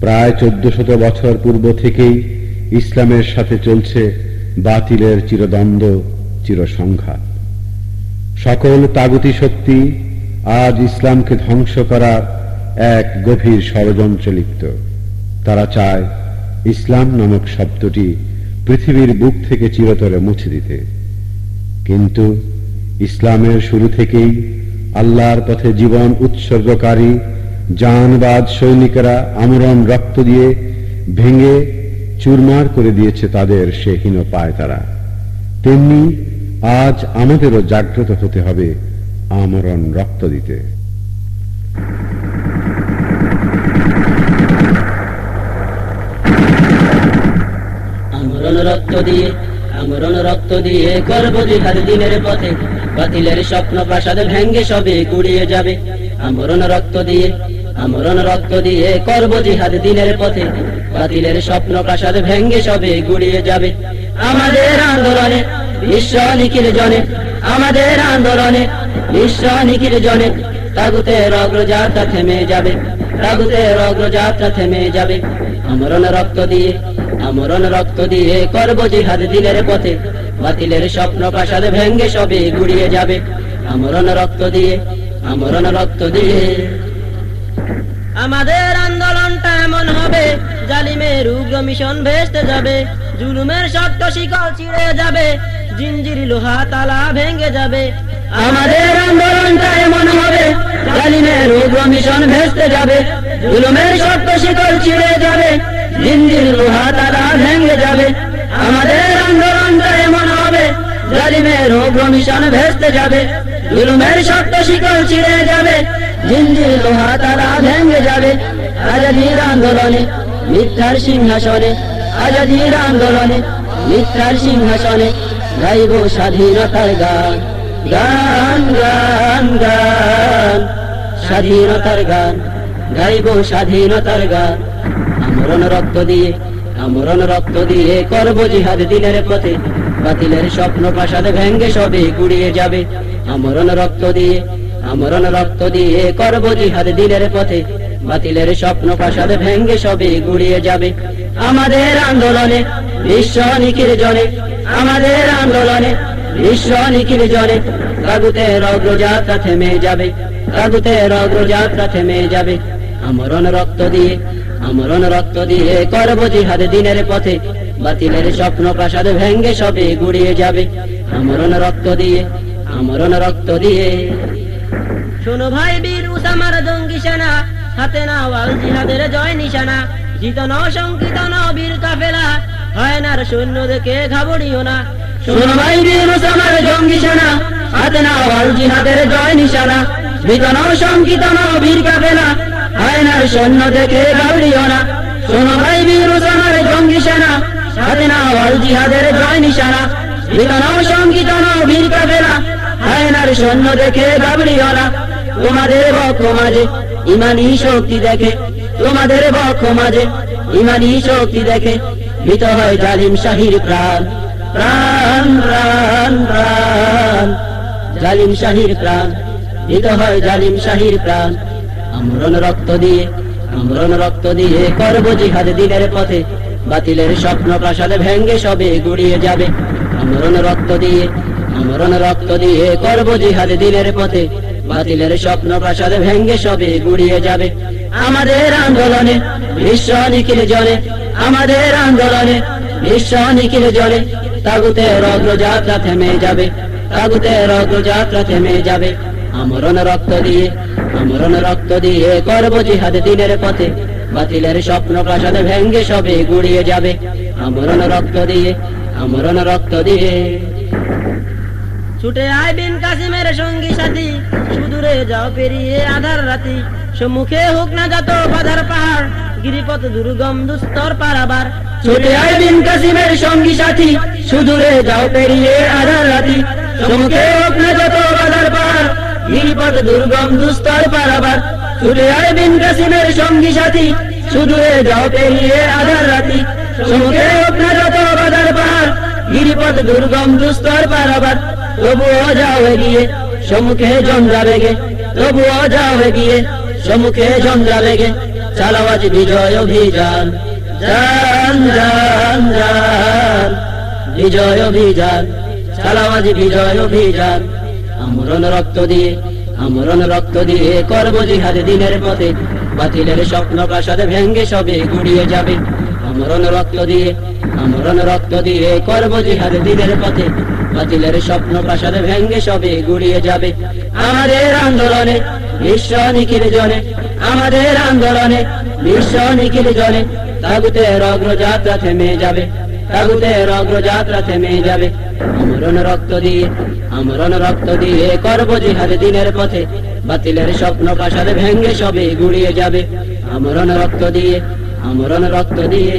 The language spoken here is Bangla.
প্রায় চোদ্দ শত বছর পূর্ব থেকেই ইসলামের সাথে চলছে বাতিলের চিরদ্বন্দ্ব, চিরসংঘাত। সকল তাগুতি শক্তি আজ ইসলামকে ধ্বংস করার এক গভীর ষড়যন্ত্রে লিপ্ত। তারা চায় ইসলাম নামক শব্দটি পৃথিবীর বুক থেকে চিরতরে মুছে দিতে। কিন্তু ইসলামের শুরু থেকেই আল্লাহর পথে জীবন উৎসর্গকারী জানবাদ সৈনিকেরা আমরণ রক্ত দিয়ে ভেঙে চুরমার করে দিয়েছে তাদের সে হীন পায় তারা। তেমনি আজ আমাদেরও জাগ্রত হতে হবে আমরণ রক্ত দিতে। আমরণ রক্ত দিয়ে, আমরণ রক্ত দিয়ে করব জিহাদ দিনের পথে। বাতিলের স্বপ্ন প্রাসাদ ভেঙ্গে সবে গুড়িয়ে যাবে। আমরণ রক্ত দিয়ে আমরণ রক্ত দিয়ে করব জিহাদ দিনের পথে। বাতিলের স্বপ্ন প্রাসাদ ভেঙ্গে সবে গুড়িয়ে যাবে। আমাদের আন্দোলনে বিশ্ব নিখিল জনে, আমাদের আন্দোলনে বিশ্ব নিখিল জনে। তাগুতের অগ্রযাত্রা থেমে যাবে তাগুতের অগ্রযাত্রা থেমে যাবে। আমরণ রক্ত দিয়ে, আমরণ রক্ত দিয়ে করব জিহাদ দিনের পথে। বাতিলের স্বপ্ন প্রাসাদ ভেঙ্গে সবে গুড়িয়ে যাবে। আমরণ রক্ত দিয়ে, আমরণ রক্ত দিয়ে আমাদের আন্দোলনটা এমন হবে, জালিমের উগ্র মিশন ভেস্তে যাবে, জুলুমের শক্ত শিকল ছিঁড়ে যাবে, জিঞ্জির লোহা তালা ভেঙে যাবে। আমাদের আন্দোলনটা এমন হবে, জালিমের উগ্র মিশন ভেস্তে যাবে, জুলুমের শক্ত শিকল ছিঁড়ে যাবে জিন্দির লোহা তালা ভেঙে যাবে। আমাদের আন্দোলনটা এমন হবে, জালিমের উগ্র মিশন ভেস্তে যাবে, জুলুমের শক্ত শিকল ছিঁড়ে যাবে জিন্দির লোহা তারা ভেঙে যাবে। আজাদির আন্দোলনে মিথ্যার সিংহাসনে, আজাদির আন্দোলনে মিথ্যার সিংহাসনে গাইব স্বাধীনতার গান গান গান গান। স্বাধীনতার গান, গাইব স্বাধীনতার গান। আমরণ রক্ত দিয়ে, আমরণ রক্ত দিয়ে করব জিহাদ দিনের পথে। বাতিলের স্বপ্ন প্রাসাদ ভেঙ্গে সবে গুড়িয়ে যাবে। আমরণ রক্ত দিয়ে আমরণ রক্ত দিয়ে করব জিহাদ দিনের পথে। বাতিলের স্বপ্ন প্রাসাদ ভেঙ্গে সবে গুড়িয়ে যাবে। আমাদের আন্দোলনে বিশ্ব নিখিল জনে। আমাদের আন্দোলনে বিশ্ব নিখিল জনে। তাগুতের অগ্রযাত্রা থেমে যাবে। তাগুতের অগ্রযাত্রা থেমে যাবে। আমরণ রক্ত দিয়ে, আমরণ রক্ত দিয়ে করব জিহাদ দিনের পথে। বাতিলের স্বপ্ন প্রাসাদ ভেঙ্গে সবে গুড়িয়ে যাবে। আমরণ রক্ত দিয়ে, আমরণ রক্ত দিয়ে। শোনো ভাই বীর উসামার জঙ্গি সেনা, হাতে না ওয়াল জিহাদের জয় নিশানা। জিত ন শঙ্কিত ন বীর কাফেলা, হয় না সৈন্য দেখে ঘাবড়িও না। শোনো ভাই বীর উসামার জঙ্গি সেনা, হাতে না ওয়াল জিহাদের জয় নিশানা। বিতন শঙ্কিত ন বীর কাফেলা, হয় না সৈন্য দেখে ঘাবড়িও না। শোনো ভাই বীর উসামার জঙ্গি সেনা, হাতে না ওয়াল জিহাদের জয় নিশানা। বিতন শঙ্কিত ন বীর কাফেলা, হয় না সৈন্য দেখে ঘাবড়িও না। তোমাদের বক্ষ মাঝে ইমানি শক্তি দেখে, তোমাদের বক্ষ মাঝে ইমানি শক্তি দেখে ভীত হয় জালিম শাহির প্রাণ প্রাণ প্রাণ প্রাণ। জালিম শাহির প্রাণ ভীত হয় জালিম শাহির প্রাণ। আমরণ রক্ত দিয়ে, আমরণ রক্ত দিয়ে করব জিহাদ দিনের পথে, বাতিলের স্বপ্ন প্রাসাদে ভেঙ্গে সবে গুড়িয়ে যাবে। আমরণ রক্ত দিয়ে, আমরণ রক্ত দিয়ে করব জিহাদ দিনের পথে বাতিলের স্বপ্ন প্রাসাদে ভেঙ্গে সবে গুড়িয়ে যাবে। আমাদের আন্দোলনে বিশ্ব নিখিল জনে আমাদের আন্দোলনে বিশ্ব নিখিল জনে তাগুতের অগ্রযাত্রা থেমে যাবে তাগুতের অগ্রযাত্রা থেমে যাবে। আমরণ রক্ত দিয়ে, আমরণ রক্ত দিয়ে করব জিহাদ দিনের পথে। বাতিলের স্বপ্ন প্রাসাদে ভেঙ্গে সবে গুড়িয়ে যাবে। আমরণ রক্ত দিয়ে, আমরণ রক্ত দিয়ে। ছুটে আয় বিন কাসিমের সঙ্গী সাথী। সুদূরে যাও পেরিয়ে আধার রাতি। সম্মুখে হোক না যত বাধার পাহাড়, গিরিপথ দুর্গম দুস্তর পারাবার। ছুটে আয় বিন কাসিমের সঙ্গী সাথী। সুদূরে যাও পেরিয়ে আধার রাতি। সমুখে হোক না যত বাধার পাহাড়, গিরিপথ দুর্গম দুস্তর পারাবার। ছুটে আয় বিন কাসিমের সঙ্গী সাথী। সুদূরে যাও পেরিয়ে আধার রাতি। সমুখে হোক না যত বাধার পাহাড়, গিরিপথ দুর্গম দুস্তর পারাবার। তবুও যাও এগিয়ে সম্মুখে জঞ্জা বেগে তবুও যাও এগিয়ে সম্মুখে জঞ্জা বেগে চালাও আজ বিজয় অভিযান যান যান যান বিজয় অভিযান চালাও আজ বিজয় অভিযান। আমরণ রক্ত দিয়ে, আমরণ রক্ত দিয়ে করব জিহাদ দিনের পথে। বাতিলের স্বপ্ন প্রাসাদ ভেঙ্গে সবে গুড়িয়ে যাবে। আমরণ রক্ত দিয়ে, আমরণ রক্ত দিয়ে করব জিহাদ দিনের পথে। বাতিলের স্বপ্ন প্রাসাদ ভেঙ্গে সবে গুড়িয়ে যাবে। আমাদের আন্দোলনে বিশ্ব নিখিল জনে, আমাদের আন্দোলনে বিশ্ব নিখিল জনে, তাগুতের অগ্রযাত্রা থেমে যাবে, তাগুতের অগ্রযাত্রা থেমে যাবে। আমরণ রক্ত দিয়ে, আমরণ রক্ত দিয়ে করব জিহাদ দিনের পথে, বাতিলের স্বপ্ন প্রাসাদ ভেঙ্গে সবে গুড়িয়ে যাবে। আমরণ রক্ত দিয়ে, আমরণ রক্ত দিয়ে।